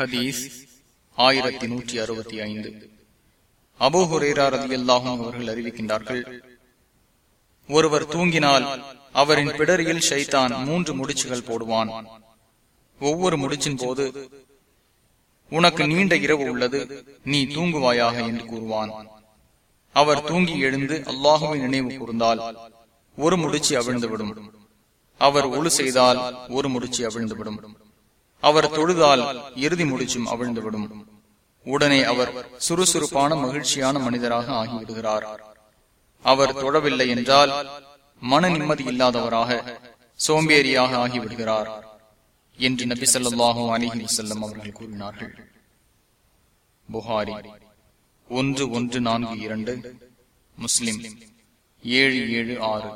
ஹதீஸ் ஆயிரத்தி நூற்றி அறுபத்தி ஐந்து. அபு ரதி அல்லாஹும் அவர்கள் அறிவிக்கின்றார்கள் ஒருவர் தூங்கினால் அவரின் பிடரியில் ஷைத்தான் மூன்று முடிச்சுகள் போடுவான். ஒவ்வொரு முடிச்சின் போது உனக்கு நீண்ட இரவு உள்ளது நீ தூங்குவாயாக என்று கூறுவான். அவர் தூங்கி எழுந்து அல்லாஹுவை நினைவு கூர்ந்தால் ஒரு முடிச்சு அவிழ்ந்துவிடும். அவர் ஒழு செய்தால் ஒரு முடிச்சு அவிழ்ந்துவிடும். அவர் தொழுதால் இறுதி முடிச்சும் அவிழ்ந்துவிடும். உடனே அவர் சுறுசுறுப்பான மகிழ்ச்சியான மனிதராக ஆகிவிடுகிறார். அவர் தொழவில்லை என்றால் மன நிம்மதி இல்லாதவராக சோம்பேறியாக ஆகிவிடுகிறார் என்று நபி சொல்லாஹு அலிஹி செல்லம் அவர்கள் கூறினார்கள். புகாரி ஒன்று ஒன்று நான்கு இரண்டு முஸ்லிம் ஏழு ஏழு ஆறு.